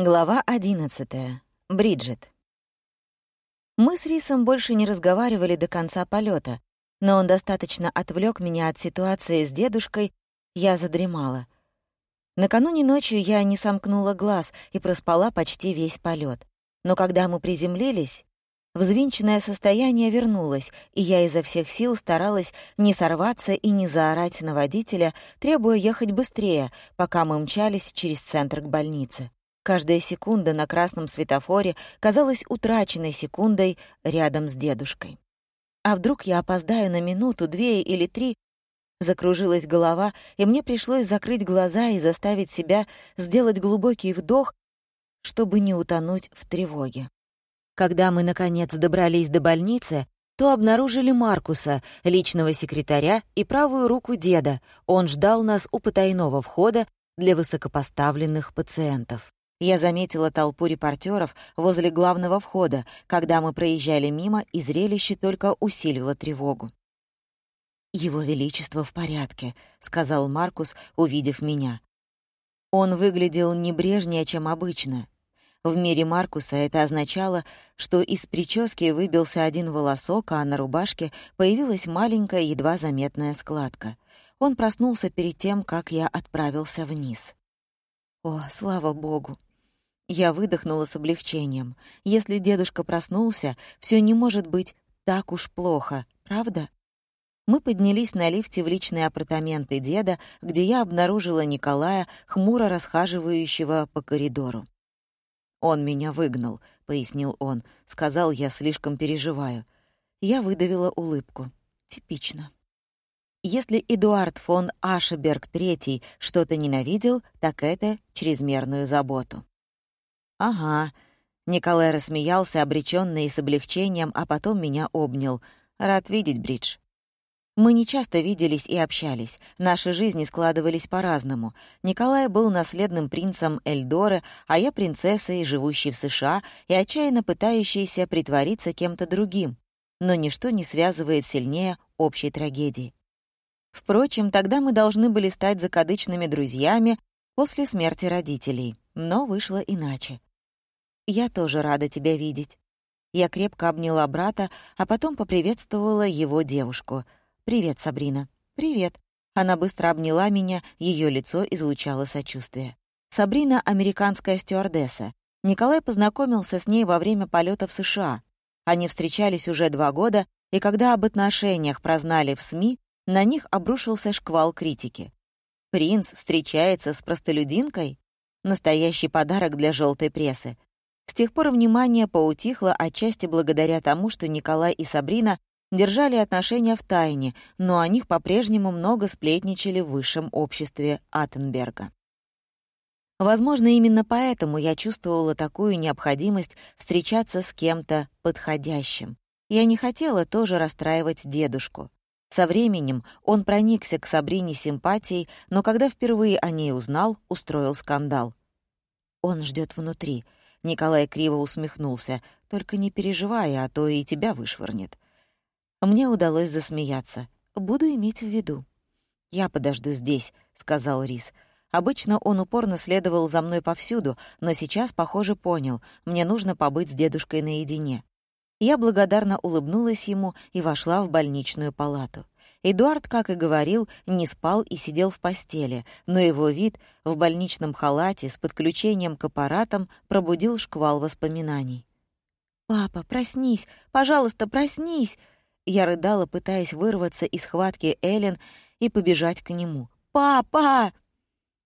Глава 11. Бриджит. Мы с Рисом больше не разговаривали до конца полета, но он достаточно отвлек меня от ситуации с дедушкой, я задремала. Накануне ночью я не сомкнула глаз и проспала почти весь полет. Но когда мы приземлились, взвинченное состояние вернулось, и я изо всех сил старалась не сорваться и не заорать на водителя, требуя ехать быстрее, пока мы мчались через центр к больнице. Каждая секунда на красном светофоре казалась утраченной секундой рядом с дедушкой. А вдруг я опоздаю на минуту, две или три? Закружилась голова, и мне пришлось закрыть глаза и заставить себя сделать глубокий вдох, чтобы не утонуть в тревоге. Когда мы, наконец, добрались до больницы, то обнаружили Маркуса, личного секретаря и правую руку деда. Он ждал нас у потайного входа для высокопоставленных пациентов. Я заметила толпу репортеров возле главного входа, когда мы проезжали мимо, и зрелище только усилило тревогу. «Его Величество в порядке», — сказал Маркус, увидев меня. Он выглядел небрежнее, чем обычно. В мире Маркуса это означало, что из прически выбился один волосок, а на рубашке появилась маленькая, едва заметная складка. Он проснулся перед тем, как я отправился вниз. О, слава богу! Я выдохнула с облегчением. Если дедушка проснулся, все не может быть так уж плохо, правда? Мы поднялись на лифте в личные апартаменты деда, где я обнаружила Николая, хмуро расхаживающего по коридору. «Он меня выгнал», — пояснил он. Сказал, я слишком переживаю. Я выдавила улыбку. Типично. Если Эдуард фон Ашеберг III что-то ненавидел, так это чрезмерную заботу. «Ага». Николай рассмеялся, обречённый и с облегчением, а потом меня обнял. «Рад видеть, Бридж». Мы не часто виделись и общались. Наши жизни складывались по-разному. Николай был наследным принцем Эльдоры, а я принцессой, живущей в США и отчаянно пытающейся притвориться кем-то другим. Но ничто не связывает сильнее общей трагедии. Впрочем, тогда мы должны были стать закадычными друзьями после смерти родителей. Но вышло иначе. «Я тоже рада тебя видеть». Я крепко обняла брата, а потом поприветствовала его девушку. «Привет, Сабрина». «Привет». Она быстро обняла меня, ее лицо излучало сочувствие. Сабрина — американская стюардесса. Николай познакомился с ней во время полета в США. Они встречались уже два года, и когда об отношениях прознали в СМИ, на них обрушился шквал критики. «Принц встречается с простолюдинкой?» Настоящий подарок для желтой прессы. С тех пор внимание поутихло отчасти благодаря тому, что Николай и Сабрина держали отношения в тайне, но о них по-прежнему много сплетничали в высшем обществе Аттенберга. Возможно, именно поэтому я чувствовала такую необходимость встречаться с кем-то подходящим. Я не хотела тоже расстраивать дедушку. Со временем он проникся к Сабрине симпатией, но когда впервые о ней узнал, устроил скандал. Он ждет внутри — Николай криво усмехнулся. «Только не переживай, а то и тебя вышвырнет». Мне удалось засмеяться. «Буду иметь в виду». «Я подожду здесь», — сказал Рис. Обычно он упорно следовал за мной повсюду, но сейчас, похоже, понял, мне нужно побыть с дедушкой наедине. Я благодарно улыбнулась ему и вошла в больничную палату. Эдуард, как и говорил, не спал и сидел в постели, но его вид в больничном халате с подключением к аппаратам пробудил шквал воспоминаний. «Папа, проснись! Пожалуйста, проснись!» Я рыдала, пытаясь вырваться из схватки Эллен и побежать к нему. «Папа!»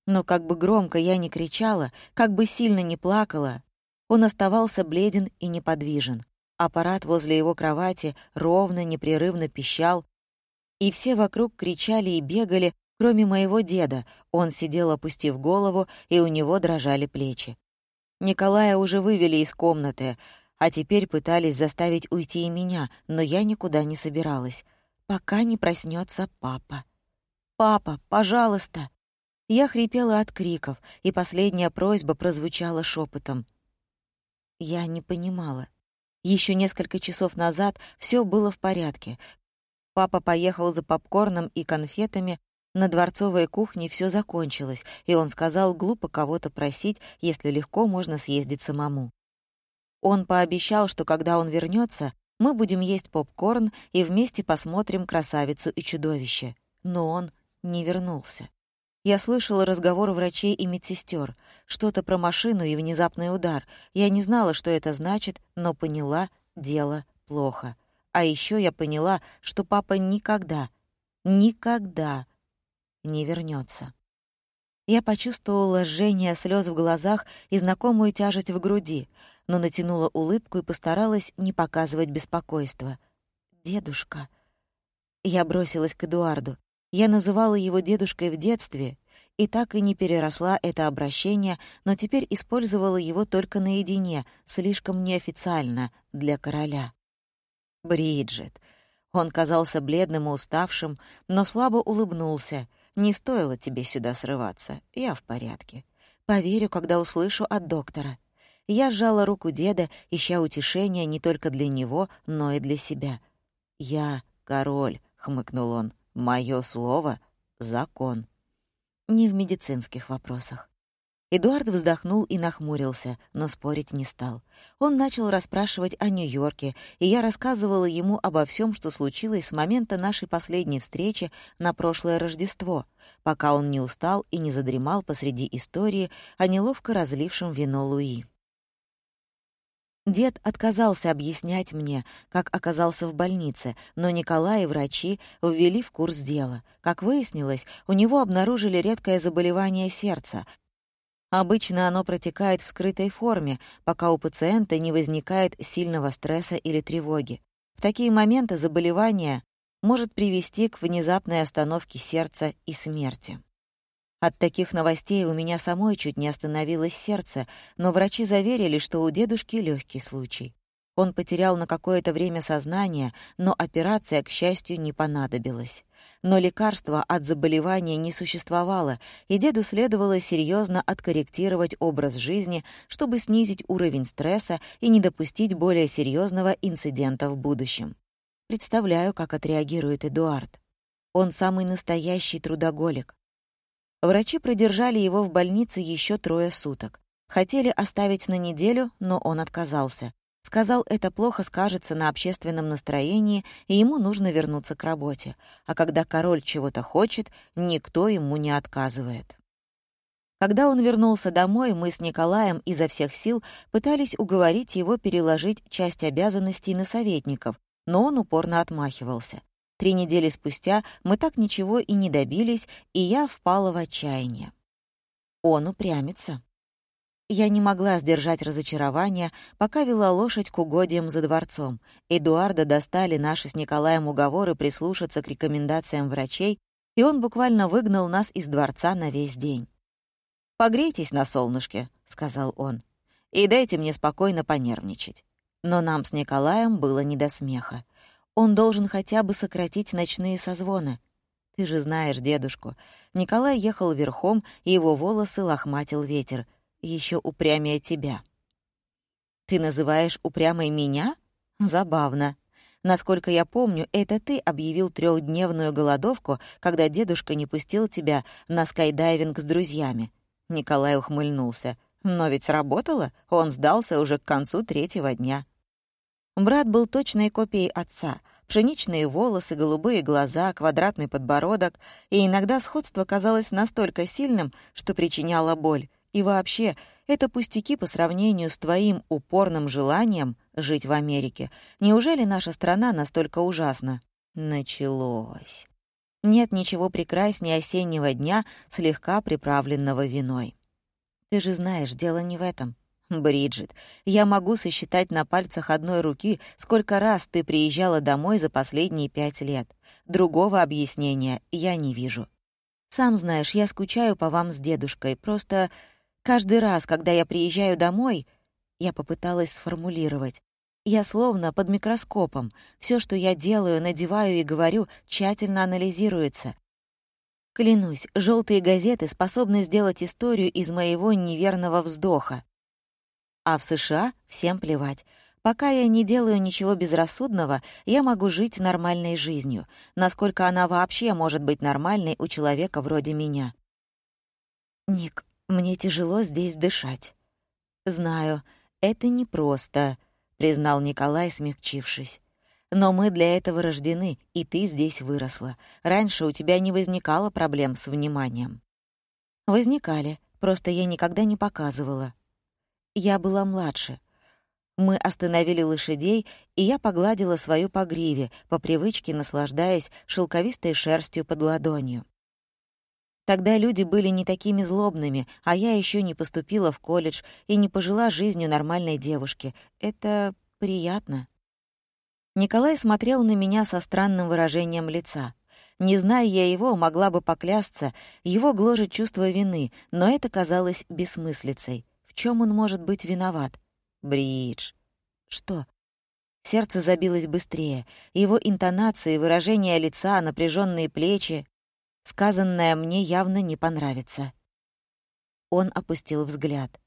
Но как бы громко я ни кричала, как бы сильно не плакала, он оставался бледен и неподвижен. Аппарат возле его кровати ровно, непрерывно пищал, и все вокруг кричали и бегали, кроме моего деда. Он сидел, опустив голову, и у него дрожали плечи. Николая уже вывели из комнаты, а теперь пытались заставить уйти и меня, но я никуда не собиралась, пока не проснется папа. «Папа, пожалуйста!» Я хрипела от криков, и последняя просьба прозвучала шепотом. Я не понимала. Еще несколько часов назад все было в порядке. Папа поехал за попкорном и конфетами, На дворцовой кухне все закончилось, и он сказал глупо кого-то просить, если легко можно съездить самому. Он пообещал, что когда он вернется, мы будем есть попкорн и вместе посмотрим «Красавицу и чудовище». Но он не вернулся. Я слышала разговор врачей и медсестер, что-то про машину и внезапный удар. Я не знала, что это значит, но поняла — дело плохо. А еще я поняла, что папа никогда, никогда не вернется. Я почувствовала жжение слез в глазах и знакомую тяжесть в груди, но натянула улыбку и постаралась не показывать беспокойства. «Дедушка...» Я бросилась к Эдуарду. Я называла его дедушкой в детстве и так и не переросла это обращение, но теперь использовала его только наедине, слишком неофициально для короля. «Бриджит». Он казался бледным и уставшим, но слабо улыбнулся — не стоило тебе сюда срываться. Я в порядке. Поверю, когда услышу от доктора. Я сжала руку деда, ища утешения не только для него, но и для себя. «Я король», — хмыкнул он. «Моё слово — закон». Не в медицинских вопросах. Эдуард вздохнул и нахмурился, но спорить не стал. Он начал расспрашивать о Нью-Йорке, и я рассказывала ему обо всем, что случилось с момента нашей последней встречи на прошлое Рождество, пока он не устал и не задремал посреди истории о неловко разлившем вино Луи. Дед отказался объяснять мне, как оказался в больнице, но Николай и врачи ввели в курс дела. Как выяснилось, у него обнаружили редкое заболевание сердца, Обычно оно протекает в скрытой форме, пока у пациента не возникает сильного стресса или тревоги. В такие моменты заболевание может привести к внезапной остановке сердца и смерти. От таких новостей у меня самой чуть не остановилось сердце, но врачи заверили, что у дедушки легкий случай. Он потерял на какое-то время сознание, но операция, к счастью, не понадобилась. Но лекарства от заболевания не существовало, и деду следовало серьезно откорректировать образ жизни, чтобы снизить уровень стресса и не допустить более серьезного инцидента в будущем. Представляю, как отреагирует Эдуард. Он самый настоящий трудоголик. Врачи продержали его в больнице еще трое суток. Хотели оставить на неделю, но он отказался. Сказал, это плохо скажется на общественном настроении, и ему нужно вернуться к работе. А когда король чего-то хочет, никто ему не отказывает. Когда он вернулся домой, мы с Николаем изо всех сил пытались уговорить его переложить часть обязанностей на советников, но он упорно отмахивался. Три недели спустя мы так ничего и не добились, и я впала в отчаяние. Он упрямится. Я не могла сдержать разочарование, пока вела лошадь к угодьям за дворцом. Эдуарда достали наши с Николаем уговоры прислушаться к рекомендациям врачей, и он буквально выгнал нас из дворца на весь день. «Погрейтесь на солнышке», — сказал он, — «и дайте мне спокойно понервничать». Но нам с Николаем было не до смеха. Он должен хотя бы сократить ночные созвоны. Ты же знаешь дедушку. Николай ехал верхом, и его волосы лохматил ветер — еще упрямее тебя. Ты называешь упрямой меня? Забавно. Насколько я помню, это ты объявил трехдневную голодовку, когда дедушка не пустил тебя на скайдайвинг с друзьями. Николай ухмыльнулся. Но ведь сработало, он сдался уже к концу третьего дня. Брат был точной копией отца. Пшеничные волосы, голубые глаза, квадратный подбородок, и иногда сходство казалось настолько сильным, что причиняло боль. И вообще, это пустяки по сравнению с твоим упорным желанием жить в Америке. Неужели наша страна настолько ужасна? Началось. Нет ничего прекраснее осеннего дня, слегка приправленного виной. Ты же знаешь, дело не в этом. Бриджит, я могу сосчитать на пальцах одной руки, сколько раз ты приезжала домой за последние пять лет. Другого объяснения я не вижу. Сам знаешь, я скучаю по вам с дедушкой, просто Каждый раз, когда я приезжаю домой, я попыталась сформулировать. Я словно под микроскопом. Все, что я делаю, надеваю и говорю, тщательно анализируется. Клянусь, желтые газеты способны сделать историю из моего неверного вздоха. А в США всем плевать. Пока я не делаю ничего безрассудного, я могу жить нормальной жизнью. Насколько она вообще может быть нормальной у человека вроде меня? Ник, мне тяжело здесь дышать. Знаю, это непросто, признал Николай, смягчившись. Но мы для этого рождены, и ты здесь выросла. Раньше у тебя не возникало проблем с вниманием. Возникали, просто я никогда не показывала. Я была младше — мы остановили лошадей, и я погладила свою по гриве, по привычке наслаждаясь шелковистой шерстью под ладонью. Тогда люди были не такими злобными, а я еще не поступила в колледж и не пожила жизнью нормальной девушки. Это приятно. Николай смотрел на меня со странным выражением лица. Не зная я его, могла бы поклясться, его гложет чувство вины, но это казалось бессмыслицей. В чем он может быть виноват? Бридж. Что? Сердце забилось быстрее. Его интонации, выражение лица, напряженные плечи. Сказанное мне явно не понравится. Он опустил взгляд.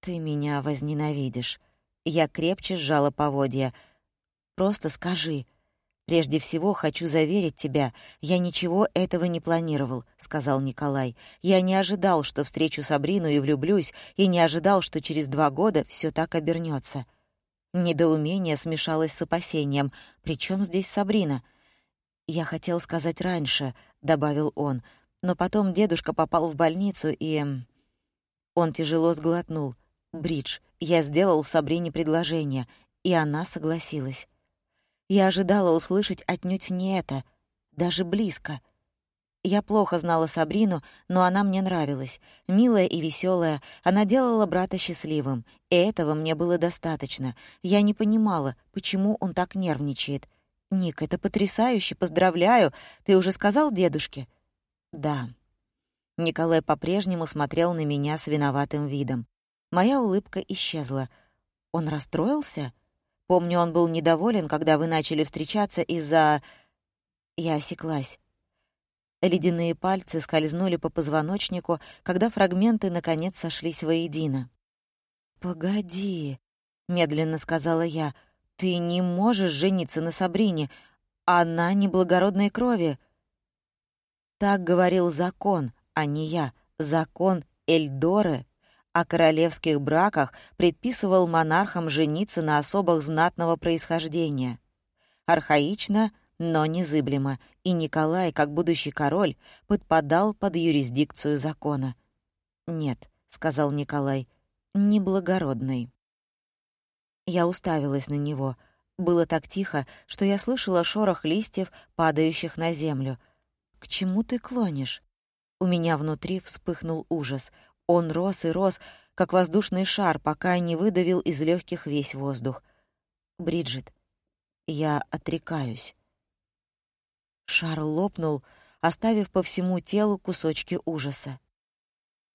«Ты меня возненавидишь». Я крепче сжала поводья. «Просто скажи». «Прежде всего, хочу заверить тебя, я ничего этого не планировал», — сказал Николай. «Я не ожидал, что встречу Сабрину и влюблюсь, и не ожидал, что через два года все так обернется. Недоумение смешалось с опасением. «Причем здесь Сабрина?» «Я хотел сказать раньше», — добавил он, «но потом дедушка попал в больницу, и...» Он тяжело сглотнул. «Бридж, я сделал Сабрине предложение, и она согласилась». Я ожидала услышать отнюдь не это, даже близко. Я плохо знала Сабрину, но она мне нравилась. Милая и веселая, она делала брата счастливым, и этого мне было достаточно. Я не понимала, почему он так нервничает. «Ник, это потрясающе, поздравляю! Ты уже сказал дедушке?» «Да». Николай по-прежнему смотрел на меня с виноватым видом. Моя улыбка исчезла. Он расстроился? Помню, он был недоволен, когда вы начали встречаться из-за... Я осеклась. Ледяные пальцы скользнули по позвоночнику, когда фрагменты наконец сошлись воедино. «Погоди», — медленно сказала я, — «ты не можешь жениться на Сабрине. Она неблагородной крови». Так говорил закон, а не я. Закон Эльдоры о королевских браках предписывал монархам жениться на особах знатного происхождения. Архаично, но незыблемо, и Николай, как будущий король, подпадал под юрисдикцию закона. «Нет», — сказал Николай, — «неблагородный». Я уставилась на него. Было так тихо, что я слышала шорох листьев, падающих на землю. «К чему ты клонишь?» У меня внутри вспыхнул ужас. Он рос и рос, как воздушный шар, пока не выдавил из легких весь воздух. «Бриджит, я отрекаюсь». Шар лопнул, оставив по всему телу кусочки ужаса.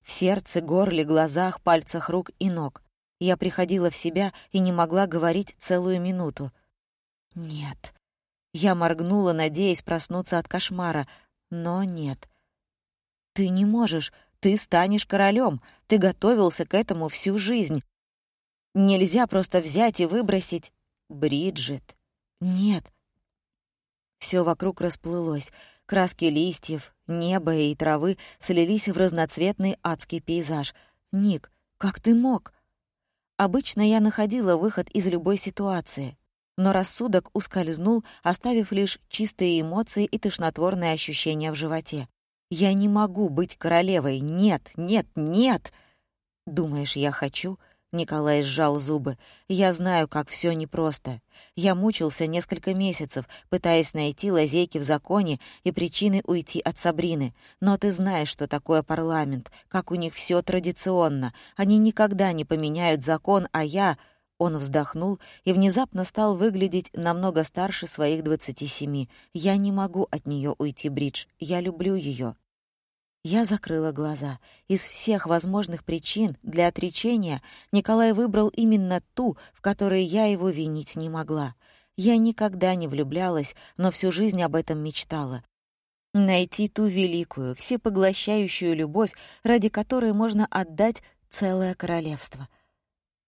В сердце, горле, глазах, пальцах рук и ног. Я приходила в себя и не могла говорить целую минуту. «Нет». Я моргнула, надеясь проснуться от кошмара, но нет. «Ты не можешь, ты станешь королем. Ты готовился к этому всю жизнь. Нельзя просто взять и выбросить. Бриджит. Нет. Все вокруг расплылось. Краски листьев, неба и травы слились в разноцветный адский пейзаж. «Ник, как ты мог?» Обычно я находила выход из любой ситуации. Но рассудок ускользнул, оставив лишь чистые эмоции и тошнотворные ощущения в животе. Я не могу быть королевой. Нет, нет, нет. Думаешь, я хочу? Николай сжал зубы. Я знаю, как все непросто. Я мучился несколько месяцев, пытаясь найти лазейки в законе и причины уйти от Сабрины. Но ты знаешь, что такое парламент, как у них все традиционно. Они никогда не поменяют закон, а я... Он вздохнул и внезапно стал выглядеть намного старше своих двадцати семи. «Я не могу от нее уйти, Бридж. Я люблю ее. Я закрыла глаза. Из всех возможных причин для отречения Николай выбрал именно ту, в которой я его винить не могла. Я никогда не влюблялась, но всю жизнь об этом мечтала. Найти ту великую, всепоглощающую любовь, ради которой можно отдать целое королевство.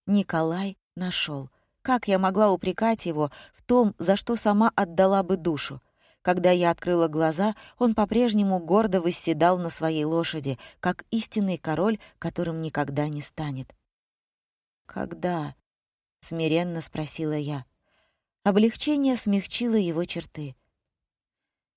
Николай нашел. Как я могла упрекать его в том, за что сама отдала бы душу? Когда я открыла глаза, он по-прежнему гордо восседал на своей лошади, как истинный король, которым никогда не станет. «Когда?» — смиренно спросила я. Облегчение смягчило его черты.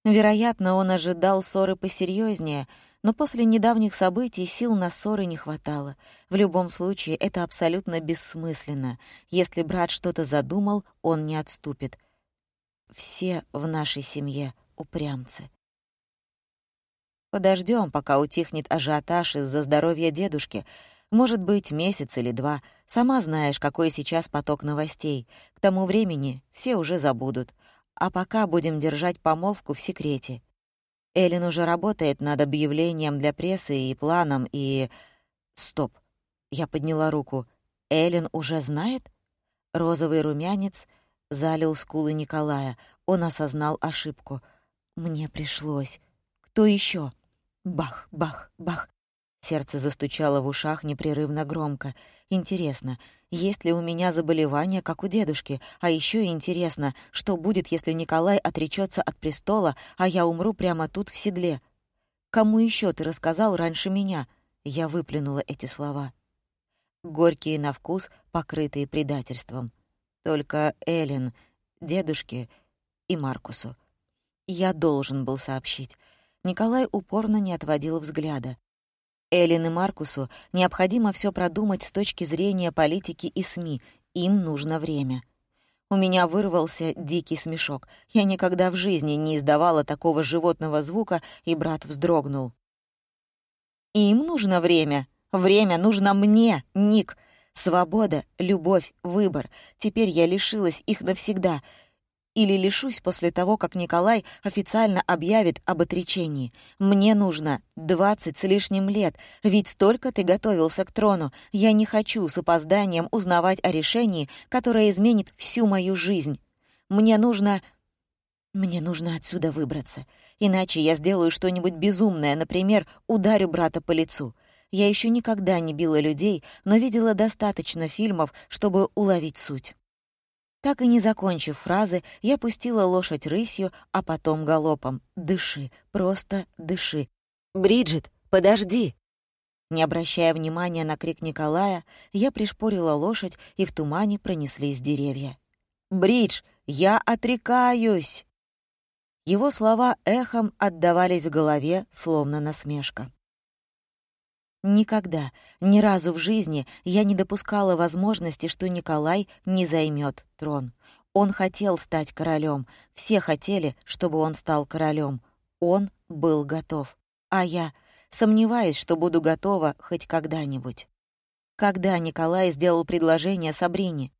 Вероятно, он ожидал ссоры посерьезнее, но после недавних событий сил на ссоры не хватало. В любом случае, это абсолютно бессмысленно. Если брат что-то задумал, он не отступит — все в нашей семье упрямцы. Подождем, пока утихнет ажиотаж из-за здоровья дедушки. Может быть, месяц или два. Сама знаешь, какой сейчас поток новостей. К тому времени все уже забудут. А пока будем держать помолвку в секрете. Эллен уже работает над объявлением для прессы и планом, и... Стоп. Я подняла руку. Эллен уже знает? Розовый румянец — залил скулы Николая. Он осознал ошибку. «Мне пришлось. Кто еще? Бах, бах, бах. Сердце застучало в ушах непрерывно громко. Интересно, есть ли у меня заболевание, как у дедушки? А еще интересно, что будет, если Николай отречется от престола, а я умру прямо тут в седле? Кому еще ты рассказал раньше меня? Я выплюнула эти слова. Горькие на вкус, покрытые предательством только Эллен, дедушке и Маркусу. Я должен был сообщить. Николай упорно не отводил взгляда. Эллен и Маркусу необходимо все продумать с точки зрения политики и СМИ. Им нужно время. У меня вырвался дикий смешок. Я никогда в жизни не издавала такого животного звука, и брат вздрогнул. «Им нужно время. Время нужно мне, Ник. Свобода, любовь, выбор. Теперь я лишилась их навсегда. Или лишусь после того, как Николай официально объявит об отречении. Мне нужно двадцать с лишним лет, ведь столько ты готовился к трону. Я не хочу с опозданием узнавать о решении, которое изменит всю мою жизнь. Мне нужно... Мне нужно отсюда выбраться. Иначе я сделаю что-нибудь безумное, например, ударю брата по лицу. Я еще никогда не била людей, но видела достаточно фильмов, чтобы уловить суть. Так и не закончив фразы, я пустила лошадь рысью, а потом галопом. «Дыши, просто дыши». «Бриджит, подожди!» Не обращая внимания на крик Николая, я пришпорила лошадь, и в тумане пронеслись деревья. «Бридж, я отрекаюсь!» Его слова эхом отдавались в голове, словно насмешка. Никогда, ни разу в жизни я не допускала возможности, что Николай не займет трон. Он хотел стать королем, все хотели, чтобы он стал королем. Он был готов. А я сомневаюсь, что буду готова хоть когда-нибудь. Когда Николай сделал предложение Сабрине?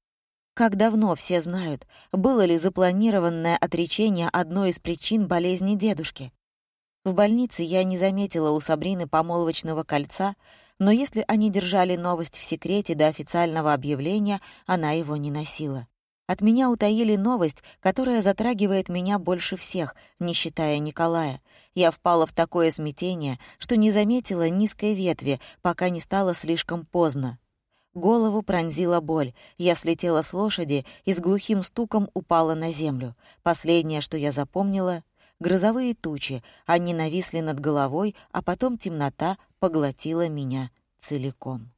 Как давно все знают, было ли запланированное отречение одной из причин болезни дедушки? В больнице я не заметила у Сабрины помолвочного кольца, но если они держали новость в секрете до официального объявления, она его не носила. От меня утаили новость, которая затрагивает меня больше всех, не считая Николая. Я впала в такое смятение, что не заметила низкой ветви, пока не стало слишком поздно. Голову пронзила боль. Я слетела с лошади и с глухим стуком упала на землю. Последнее, что я запомнила грозовые тучи, они нависли над головой, а потом темнота поглотила меня целиком.